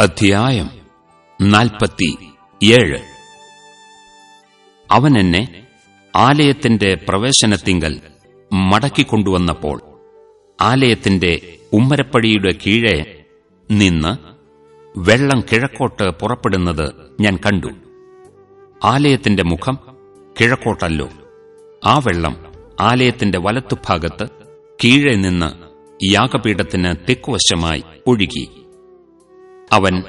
അധ്യായം നാൽപ്പത്തി ഏഴ്. അവൻ എന്നെ ആലയത്തിന്റെ പ്രവേശനത്തിങ്കൽ മടക്കിക്കൊണ്ടുവന്നപ്പോൾ ആലയത്തിന്റെ ഉമ്മരപ്പടിയുടെ കീഴെ നിന്ന് വെള്ളം കിഴക്കോട്ട് പുറപ്പെടുന്നത് ഞാൻ കണ്ടു. ആലയത്തിന്റെ മുഖം കിഴക്കോട്ടല്ലോ. ആ വെള്ളം ആലയത്തിന്റെ വലത്തുഭാഗത്ത് കീഴെ നിന്ന് യാഗപീഠത്തിന് തെക്കുവശമായി ഒഴുകി. അവൻ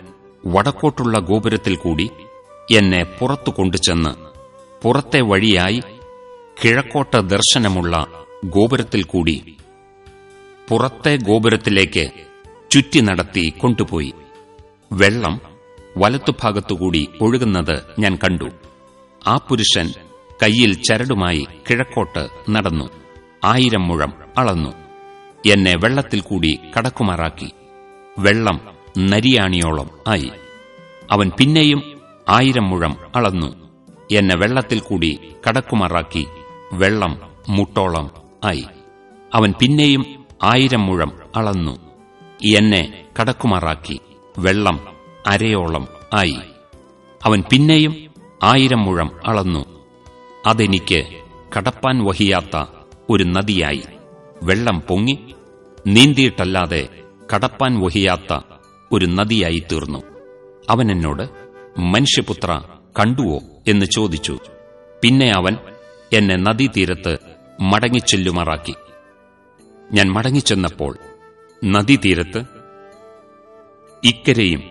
വടക്കോട്ടുള്ള ഗോപുരത്തിൽ കൂടി എന്നെ പുറത്തു കൊണ്ടുചെന്ന് പുറത്തെ വഴിയായി കിഴക്കോട്ട ദർശനമുള്ള ഗോപുരത്തിൽ കൂടി പുറത്തെ ഗോപുരത്തിലേക്ക് ചുറ്റി നടത്തി കൊണ്ടുപോയി. വെള്ളം വലത്തുഭാഗത്തുകൂടി ഒഴുകുന്നത് ഞാൻ കണ്ടു. ആ പുരുഷൻ കയ്യിൽ ചരടുമായി കിഴക്കോട്ട് നടന്നു. ആയിരം മുഴം അളന്നു. എന്നെ വെള്ളത്തിൽ കൂടി കടക്കുമാറാക്കി. വെള്ളം നരിയാണിയോളം ആയി. അവൻ പിന്നെയും ആയിരം മുഴം അളന്നു. എന്നെ വെള്ളത്തിൽ കൂടി കടക്കുമാറാക്കി വെള്ളം മുട്ടോളം ആയി. അവൻ പിന്നെയും ആയിരം മുഴം അളന്നു. എന്നെ കടക്കുമാറാക്കി വെള്ളം അരയോളം ആയി. അവൻ പിന്നെയും ആയിരം മുഴം അളന്നു. അതെനിക്ക് കടപ്പാൻ വഹിയാത്ത ഒരു നദിയായി. വെള്ളം പൊങ്ങി നീന്തിയിട്ടല്ലാതെ കടപ്പാൻ വഹിയാത്ത ഒരു നദിയായി തീർന്നു അവൻ എന്നോട് മനുഷ്യപുത്ര കണ്ടുവോ? എന്ന് ചോദിച്ചു. പിന്നെ അവൻ എന്നെ നദീതീരത്ത് മടങ്ങിച്ചെല്ലുമാറാക്കി. ഞാൻ മടങ്ങിച്ചെന്നപ്പോൾ നദീതീരത്ത് ഇക്കരെയും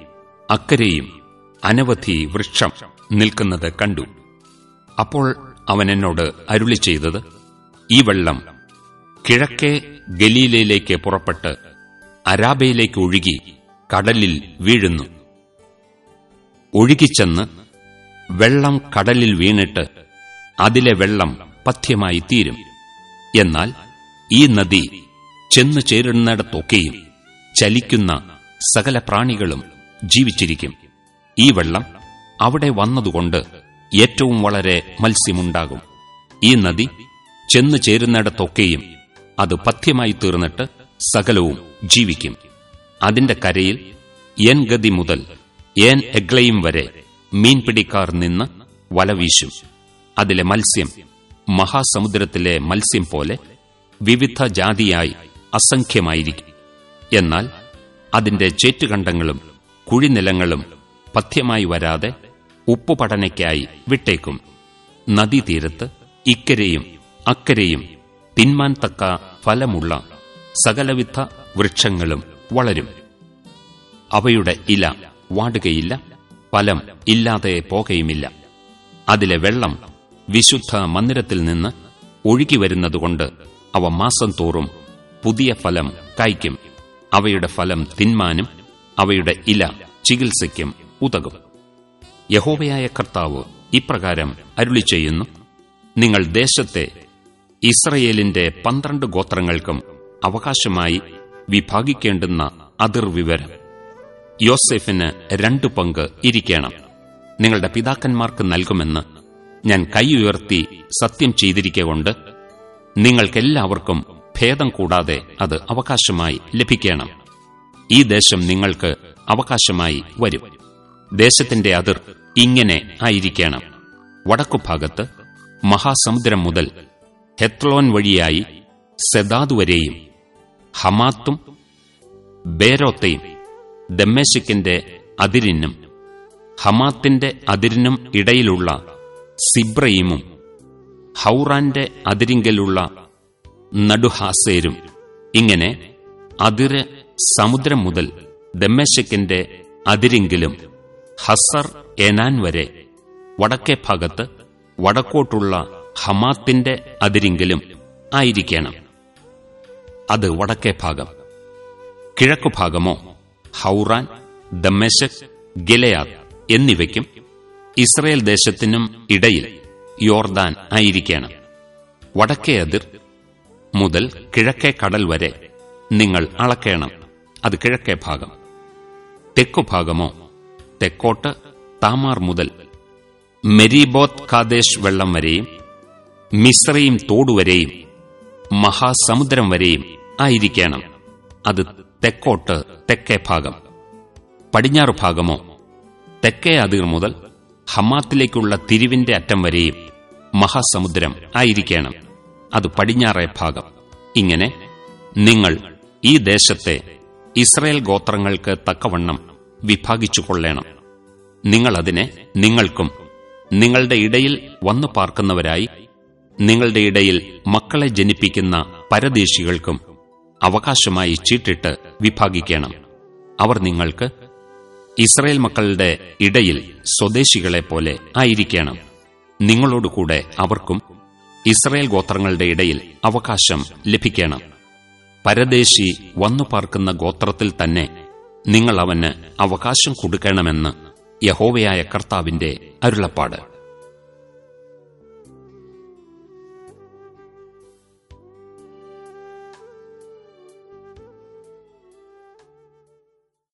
അക്കരെയും അനവധി വൃക്ഷം നിൽക്കുന്നത് കണ്ടു. അപ്പോൾ അവൻ എന്നോട് അരുളി ചെയ്തത് ഈ വെള്ളം കിഴക്കേ ഗലീലയിലേക്ക് പുറപ്പെട്ട് അരാബയിലേക്ക് ഒഴുകി കടലിൽ വീഴുന്നു. ഒഴുകിച്ചെന്ന് വെള്ളം കടലിൽ വീണിട്ട് അതിലെ വെള്ളം പഥ്യമായി തീരും. എന്നാൽ ഈ നദി ചെന്നു ചേരുന്നിടത്തൊക്കെയും ചലിക്കുന്ന സകല പ്രാണികളും ജീവിച്ചിരിക്കും. ഈ വെള്ളം അവിടെ വന്നതുകൊണ്ട് ഏറ്റവും വളരെ മത്സ്യമുണ്ടാകും. ഈ നദി ചെന്നു ചേരുന്നിടത്തൊക്കെയും അത് പഥ്യമായി തീർന്നിട്ട് സകലവും ജീവിക്കും. അതിന്റെ കരയിൽ എൻ ഗതി മുതൽ ഏൻ എഗ്ലയും വരെ മീൻപിടിക്കാർ നിന്ന് വല വീശും. അതിലെ മത്സ്യം മഹാസമുദ്രത്തിലെ മത്സ്യം പോലെ വിവിധ ജാതിയായി അസംഖ്യമായിരിക്കും. എന്നാൽ അതിന്റെ ചേറ്റുകണ്ടങ്ങളും കുഴിനിലങ്ങളും പഥ്യമായി വരാതെ ഉപ്പുപടനയ്ക്കായി വിട്ടേക്കും. നദീതീരത്ത് ഇക്കരെയും അക്കരെയും തിന്മാൻ തക്ക ഫലമുള്ള സകലവിധ വൃക്ഷങ്ങളും വളരും. അവയുടെ ഇല വാടുകയില്ല ഫലം ഇല്ലാതെ പോകയുമില്ല. അതിലെ വെള്ളം വിശുദ്ധ മന്ദിരത്തിൽ നിന്ന് ഒഴുകി വരുന്നതുകൊണ്ട് അവ മാസം തോറും പുതിയ ഫലം കായ്ക്കും. അവയുടെ ഫലം തിന്മാനും അവയുടെ ഇല ചികിത്സയ്ക്കും ഉതകും. യഹോവയായ കർത്താവ് ഇപ്രകാരം അരുളി ചെയ്യുന്നു നിങ്ങൾ ദേശത്തെ ഇസ്രയേലിന്റെ പന്ത്രണ്ട് ഗോത്രങ്ങൾക്കും അവകാശമായി വിഭാഗിക്കേണ്ടുന്ന അതിർവിവരം. യോസെഫിന് രണ്ടു പങ്ക് ഇരിക്കണം. നിങ്ങളുടെ പിതാക്കന്മാർക്ക് നൽകുമെന്ന് ഞാൻ കൈ ഉയർത്തി സത്യം ചെയ്തിരിക്കൊണ്ട് നിങ്ങൾക്കെല്ലാവർക്കും ഭേദം കൂടാതെ അത് അവകാശമായി ലഭിക്കണം. ഈ ദേശം നിങ്ങൾക്ക് അവകാശമായി വരും. ദേശത്തിന്റെ അതിർ ഇങ്ങനെ ആയിരിക്കണം. വടക്കുഭാഗത്ത് മഹാസമുദ്രം മുതൽ ഹെത്ലോൻ വഴിയായി സെദാദ് വരെയും ഹമാത്തും ബേരോത്തയും ദമ്മേശിക്കിന്റെ അതിരിനും ഹമാത്തിന്റെ അതിരിനും ഇടയിലുള്ള സിബ്രയിമും ഹൗറാന്റെ അതിരിങ്കലുള്ള നടുഹാസേരും ഇങ്ങനെ അതിര് സമുദ്രം മുതൽ ദമ്മേശക്കിന്റെ അതിരിങ്കിലും ഹസർ എനാൻ വരെ വടക്കേ ഭാഗത്ത് വടക്കോട്ടുള്ള ഹമാത്തിന്റെ അതിരിങ്കിലും ആയിരിക്കണം. അത് വടക്കേ ഭാഗം. കിഴക്കുഭാഗമോ ഹൗറാൻ ദമ്മേശക് ഗിലയാദ് എന്നിവയ്ക്കും ഇസ്രയേൽ ദേശത്തിനും ഇടയിൽ യോർദാൻ ആയിരിക്കണം. വടക്കേ അതിർ മുതൽ കിഴക്കേ കടൽ വരെ നിങ്ങൾ അളക്കേണം. അത് കിഴക്കേ ഭാഗം. തെക്കു ഭാഗമോ തെക്കോട്ട് താമാർ മുതൽ മെരിബോത് കാദേശ് വെള്ളം വരെയും മിശ്രയും തോടുവരെയും മഹാസമുദ്രം വരെയും ആയിരിക്കണം. അത് തെക്കോട്ട് തെക്കേ ഭാഗം. പടിഞ്ഞാറ് ഭാഗമോ? തെക്കേ അതിർ മുതൽ ഹമാത്തിലേക്കുള്ള തിരിവിന്റെ അറ്റം വരെയും മഹാസമുദ്രം ആയിരിക്കണം. അത് പടിഞ്ഞാറേ ഭാഗം. ഇങ്ങനെ നിങ്ങൾ ഈ ദേശത്തെ ഇസ്രയേൽ ഗോത്രങ്ങൾക്ക് തക്കവണ്ണം വിഭാഗിച്ചു കൊള്ളേണം. നിങ്ങൾ അതിനെ നിങ്ങൾക്കും നിങ്ങളുടെ ഇടയിൽ വന്നു പാർക്കുന്നവരായി നിങ്ങളുടെ ഇടയിൽ മക്കളെ ജനിപ്പിക്കുന്ന പരദേശികൾക്കും അവകാശമായി ചീട്ടിട്ട് വിഭാഗിക്കണം. അവർ നിങ്ങൾക്ക് ഇസ്രായേൽ മക്കളുടെ ഇടയിൽ സ്വദേശികളെ പോലെ ആയിരിക്കണം. നിങ്ങളോടുകൂടെ അവർക്കും ഇസ്രായേൽ ഗോത്രങ്ങളുടെ ഇടയിൽ അവകാശം ലഭിക്കണം. പരദേശി വന്നു പാർക്കുന്ന ഗോത്രത്തിൽ തന്നെ നിങ്ങൾ അവന് അവകാശം കൊടുക്കണമെന്ന് യഹോവയായ കർത്താവിന്റെ അരുളപ്പാട്.